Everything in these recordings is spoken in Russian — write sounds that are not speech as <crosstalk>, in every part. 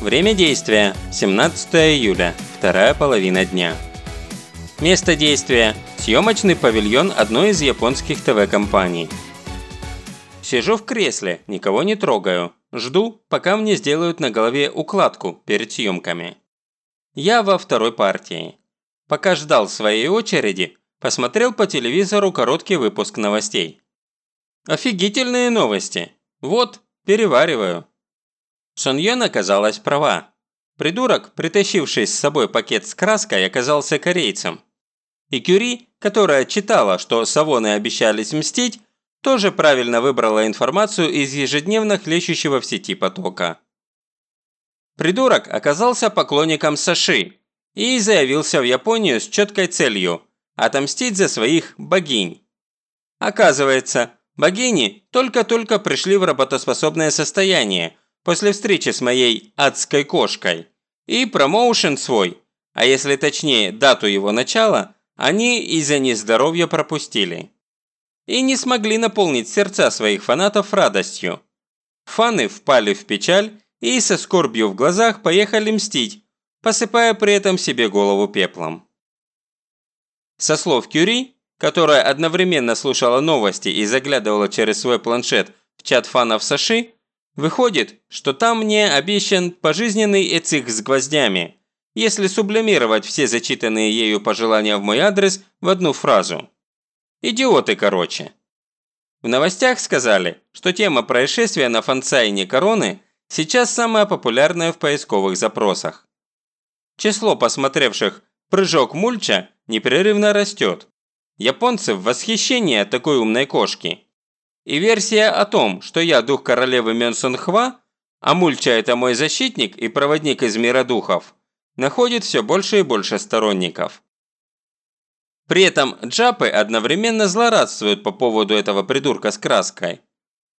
Время действия – 17 июля, вторая половина дня. Место действия – съемочный павильон одной из японских ТВ-компаний. Сижу в кресле, никого не трогаю. Жду, пока мне сделают на голове укладку перед съемками. Я во второй партии. Пока ждал своей очереди, посмотрел по телевизору короткий выпуск новостей. Офигительные новости. Вот, перевариваю. Соньен оказалась права. Придурок, притащивший с собой пакет с краской, оказался корейцем. И Кюри, которая читала, что Савоны обещались мстить, тоже правильно выбрала информацию из ежедневно хлещущего в сети потока. Придурок оказался поклонником Саши и заявился в Японию с четкой целью – отомстить за своих богинь. Оказывается, богини только-только пришли в работоспособное состояние – после встречи с моей адской кошкой. И промоушен свой, а если точнее дату его начала, они из-за нездоровья пропустили. И не смогли наполнить сердца своих фанатов радостью. Фаны впали в печаль и со скорбью в глазах поехали мстить, посыпая при этом себе голову пеплом. Со слов Кюри, которая одновременно слушала новости и заглядывала через свой планшет в чат фанов Саши, Выходит, что там мне обещан пожизненный эцих с гвоздями, если сублимировать все зачитанные ею пожелания в мой адрес в одну фразу. Идиоты, короче. В новостях сказали, что тема происшествия на фансайне Короны сейчас самая популярная в поисковых запросах. Число посмотревших «Прыжок Мульча» непрерывно растет. Японцы в восхищении от такой умной кошки. И версия о том, что я дух королевы Мёнсунхва, а Мульча – это мой защитник и проводник из мира духов, находит все больше и больше сторонников. При этом джапы одновременно злорадствуют по поводу этого придурка с краской.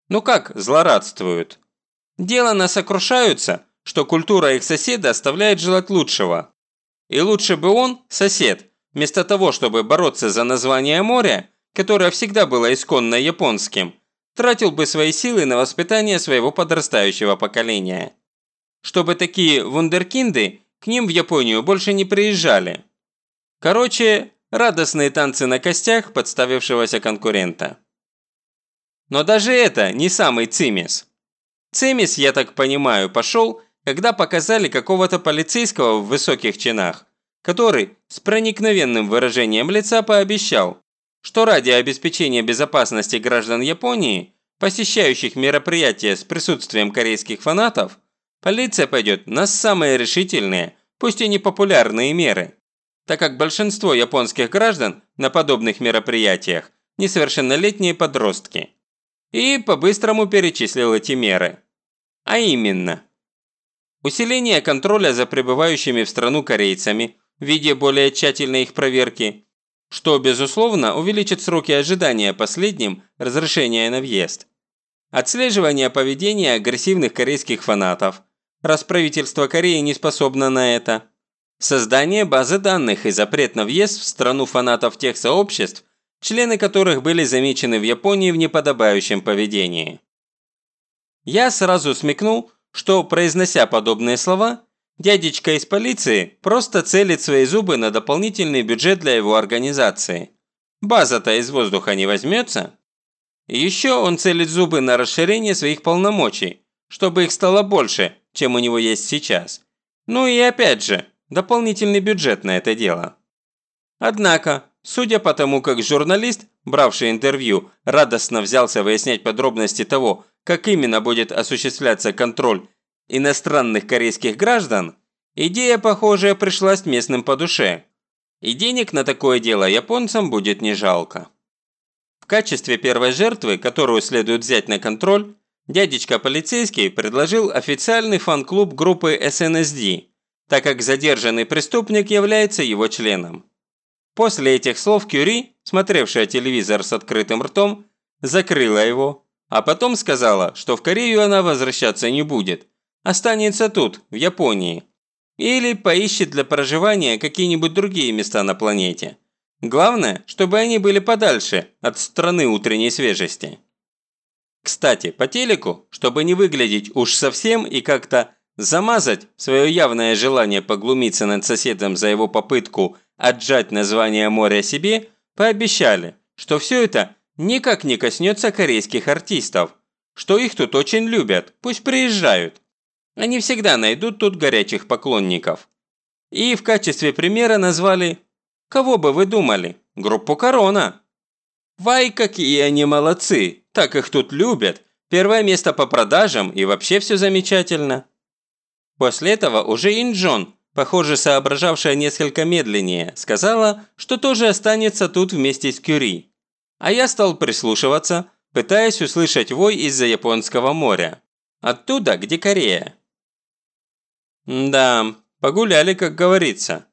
Ну как злорадствуют? Делано сокрушаются, что культура их соседа оставляет желать лучшего. И лучше бы он, сосед, вместо того, чтобы бороться за название моря, которое всегда было исконно японским, тратил бы свои силы на воспитание своего подрастающего поколения. Чтобы такие вундеркинды к ним в Японию больше не приезжали. Короче, радостные танцы на костях подставившегося конкурента. Но даже это не самый цимис. Цимис, я так понимаю, пошел, когда показали какого-то полицейского в высоких чинах, который с проникновенным выражением лица пообещал, что ради обеспечения безопасности граждан Японии, посещающих мероприятия с присутствием корейских фанатов, полиция пойдет на самые решительные, пусть и непопулярные меры, так как большинство японских граждан на подобных мероприятиях несовершеннолетние подростки. И по-быстрому перечислил эти меры. А именно, усиление контроля за прибывающими в страну корейцами в виде более тщательной их проверки – что, безусловно, увеличит сроки ожидания последним разрешения на въезд. Отслеживание поведения агрессивных корейских фанатов, раз правительство Кореи не способно на это. Создание базы данных и запрет на въезд в страну фанатов тех сообществ, члены которых были замечены в Японии в неподобающем поведении. Я сразу смекнул, что, произнося подобные слова, Дядечка из полиции просто целит свои зубы на дополнительный бюджет для его организации. База-то из воздуха не возьмется. Еще он целит зубы на расширение своих полномочий, чтобы их стало больше, чем у него есть сейчас. Ну и опять же, дополнительный бюджет на это дело. Однако, судя по тому, как журналист, бравший интервью, радостно взялся выяснять подробности того, как именно будет осуществляться контроль иностранных корейских граждан, идея, похожая, пришлась местным по душе. И денег на такое дело японцам будет не жалко. В качестве первой жертвы, которую следует взять на контроль, дядечка полицейский предложил официальный фан-клуб группы SNSD, так как задержанный преступник является его членом. После этих слов Кюри, смотревшая телевизор с открытым ртом, закрыла его, а потом сказала, что в Корею она возвращаться не будет, останется тут, в Японии. Или поищет для проживания какие-нибудь другие места на планете. Главное, чтобы они были подальше от страны утренней свежести. Кстати, по телеку, чтобы не выглядеть уж совсем и как-то замазать свое явное желание поглумиться над соседом за его попытку отжать название моря себе, пообещали, что все это никак не коснется корейских артистов, что их тут очень любят, пусть приезжают. Они всегда найдут тут горячих поклонников. И в качестве примера назвали, кого бы вы думали, группу «Корона». Вай, какие они молодцы, так их тут любят, первое место по продажам и вообще все замечательно. После этого уже Инджон, похоже соображавшая несколько медленнее, сказала, что тоже останется тут вместе с Кюри. А я стал прислушиваться, пытаясь услышать вой из-за Японского моря. Оттуда, где Корея. Да, погуляли, как говорится.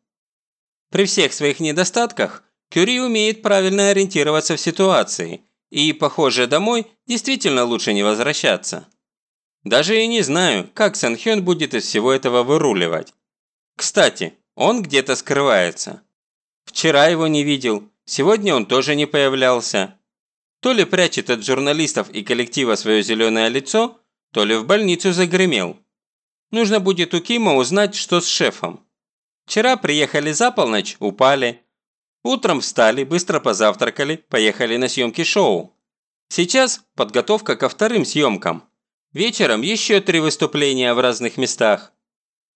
При всех своих недостатках Кюри умеет правильно ориентироваться в ситуации, и, похоже, домой действительно лучше не возвращаться. Даже и не знаю, как Санхён будет из всего этого выруливать. Кстати, он где-то скрывается. Вчера его не видел, сегодня он тоже не появлялся. То ли прячет от журналистов и коллектива свое зеленое лицо, то ли в больницу загремел. Нужно будет у Кима узнать, что с шефом. Вчера приехали за полночь, упали. Утром встали, быстро позавтракали, поехали на съемки шоу. Сейчас подготовка ко вторым съемкам. Вечером еще три выступления в разных местах.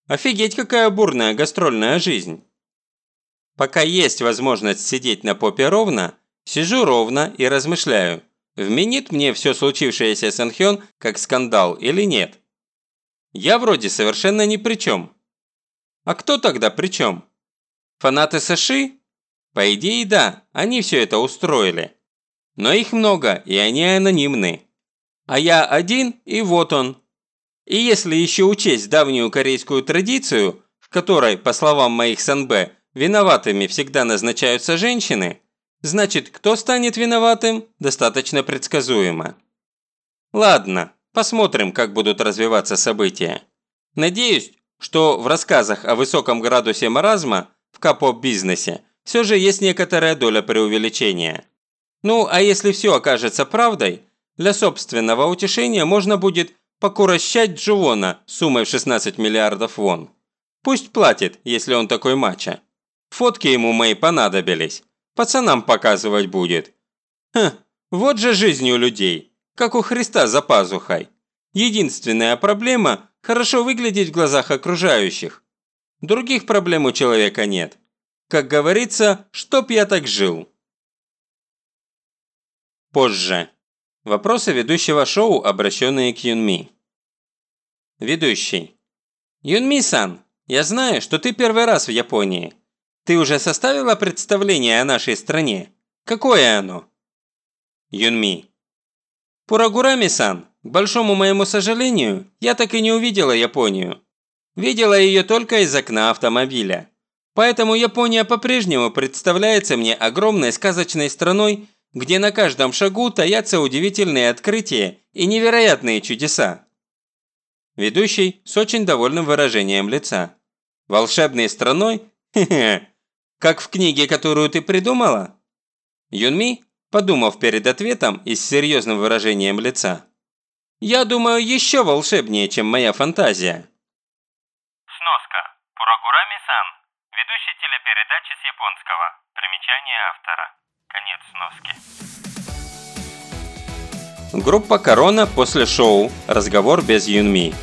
Офигеть, какая бурная гастрольная жизнь. Пока есть возможность сидеть на попе ровно, сижу ровно и размышляю, вменит мне все случившееся с Анхён как скандал или нет. Я вроде совершенно ни при чем. А кто тогда при чем? Фанаты Саши? По идее, да, они все это устроили. Но их много, и они анонимны а я один, и вот он. И если еще учесть давнюю корейскую традицию, в которой, по словам моих санбэ, виноватыми всегда назначаются женщины, значит, кто станет виноватым, достаточно предсказуемо. Ладно, посмотрим, как будут развиваться события. Надеюсь, что в рассказах о высоком градусе маразма в капоп-бизнесе все же есть некоторая доля преувеличения. Ну, а если все окажется правдой, для собственного утешения можно будет покурощать Джуона суммой в 16 миллиардов вон. Пусть платит, если он такой мачо. Фотки ему мои понадобились. Пацанам показывать будет. Хм, вот же жизнь у людей. Как у Христа за пазухой. Единственная проблема – хорошо выглядеть в глазах окружающих. Других проблем у человека нет. Как говорится, чтоб я так жил. Позже. Вопросы ведущего шоу, обращенные к Юнми. Ведущий. Юнми-сан, я знаю, что ты первый раз в Японии. Ты уже составила представление о нашей стране? Какое оно? Юнми. Пурагурами-сан, к большому моему сожалению, я так и не увидела Японию. Видела ее только из окна автомобиля. Поэтому Япония по-прежнему представляется мне огромной сказочной страной где на каждом шагу таятся удивительные открытия и невероятные чудеса. Ведущий с очень довольным выражением лица. Волшебной страной? <laughs> Хе-хе. Как в книге, которую ты придумала? Юнми, подумав перед ответом и с серьезным выражением лица. Я думаю, еще волшебнее, чем моя фантазия. Сноска. Пурагурами-сан. Ведущий телепередачи с японского. Примечание автора. Конец сноски. Группа Корона после шоу «Разговор без Юнми».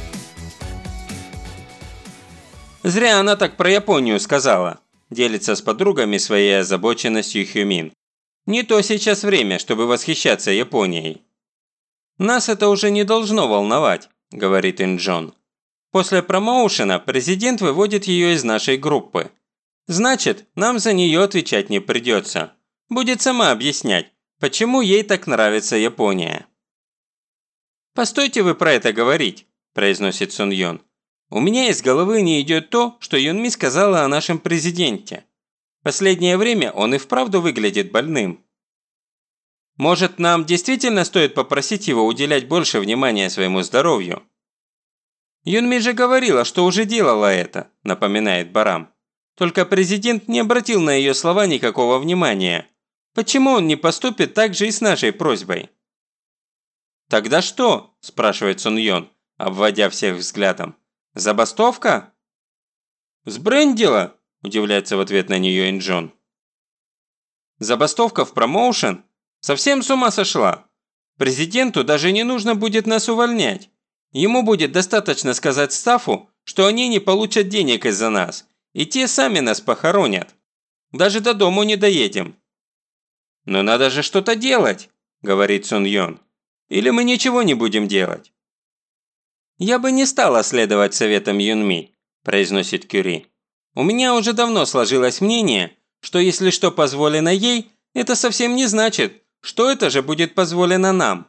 Зря она так про Японию сказала. Делится с подругами своей озабоченностью Хюмин. Не то сейчас время, чтобы восхищаться Японией. «Нас это уже не должно волновать», – говорит Инджон. «После промоушена президент выводит ее из нашей группы. Значит, нам за нее отвечать не придется. Будет сама объяснять, почему ей так нравится Япония. «Постойте вы про это говорить», – произносит Сун Йон. «У меня из головы не идет то, что Юнми сказала о нашем президенте. Последнее время он и вправду выглядит больным. Может, нам действительно стоит попросить его уделять больше внимания своему здоровью?» «Юнми же говорила, что уже делала это», – напоминает Барам. Только президент не обратил на ее слова никакого внимания. Почему он не поступит так же и с нашей просьбой? «Тогда что?» – спрашивает Сун Йон, обводя всех взглядом. Забастовка? Сбрендила? Удивляется в ответ на нее Инджон. Забастовка в промоушен? Совсем с ума сошла. Президенту даже не нужно будет нас увольнять. Ему будет достаточно сказать стафу, что они не получат денег из-за нас, и те сами нас похоронят. Даже до дому не доедем. Но надо же что-то делать, говорит Сун Йон. Или мы ничего не будем делать? Я бы не стала следовать советам Юнми, произносит Кюри. У меня уже давно сложилось мнение, что если что позволено ей, это совсем не значит, что это же будет позволено нам.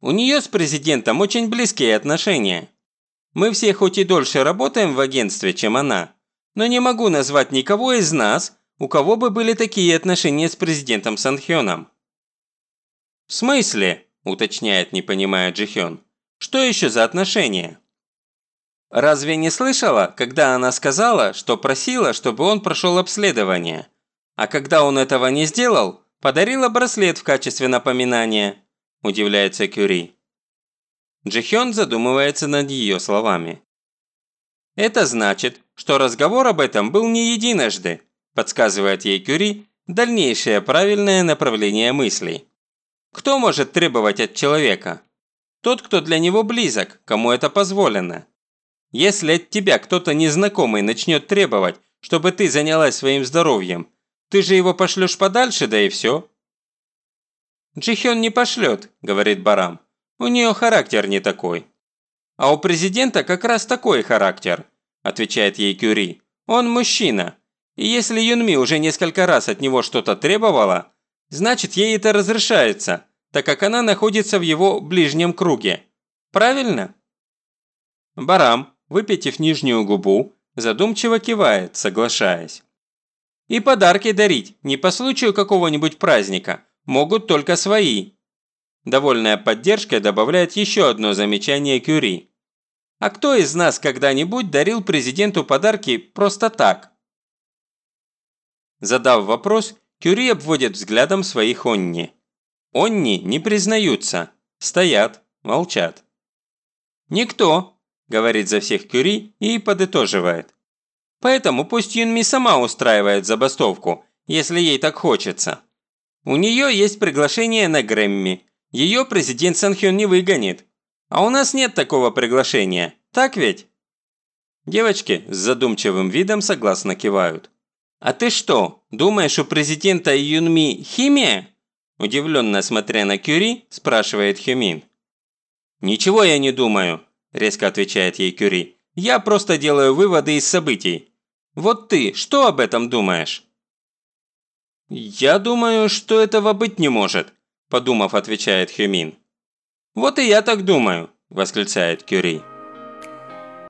У нее с президентом очень близкие отношения. Мы все хоть и дольше работаем в агентстве, чем она, но не могу назвать никого из нас, у кого бы были такие отношения с президентом Санхёном. «В смысле?» – уточняет, не понимая Джихён. «Что еще за отношения?» Разве не слышала, когда она сказала, что просила, чтобы он прошел обследование? А когда он этого не сделал, подарила браслет в качестве напоминания, удивляется Кюри. Джихён задумывается над ее словами. Это значит, что разговор об этом был не единожды, подсказывает ей Кюри дальнейшее правильное направление мыслей. Кто может требовать от человека? Тот, кто для него близок, кому это позволено. Если от тебя кто-то незнакомый начнет требовать, чтобы ты занялась своим здоровьем, ты же его пошлешь подальше, да и все. Джихён не пошлет, говорит Барам. У нее характер не такой. А у президента как раз такой характер, отвечает ей Кюри. Он мужчина. И если Юнми уже несколько раз от него что-то требовала, значит ей это разрешается, так как она находится в его ближнем круге. Правильно? Барам, выпитив нижнюю губу, задумчиво кивает, соглашаясь. И подарки дарить не по случаю какого-нибудь праздника, могут только свои. Довольная поддержкой добавляет еще одно замечание Кюри. А кто из нас когда-нибудь дарил президенту подарки просто так? Задав вопрос, Кюри обводит взглядом своих Онни. Онни не признаются, стоят, молчат. «Никто», – говорит за всех Кюри и подытоживает. «Поэтому пусть Юнми сама устраивает забастовку, если ей так хочется. У нее есть приглашение на Грэмми, ее президент Санхён не выгонит. А у нас нет такого приглашения, так ведь?» Девочки с задумчивым видом согласно кивают. «А ты что, думаешь, у президента Юнми химия?» Удивленно смотря на Кюри, спрашивает Хюмин. «Ничего я не думаю», – резко отвечает ей Кюри. «Я просто делаю выводы из событий. Вот ты что об этом думаешь?» «Я думаю, что этого быть не может», – подумав, отвечает Хюмин. «Вот и я так думаю», – восклицает Кюри.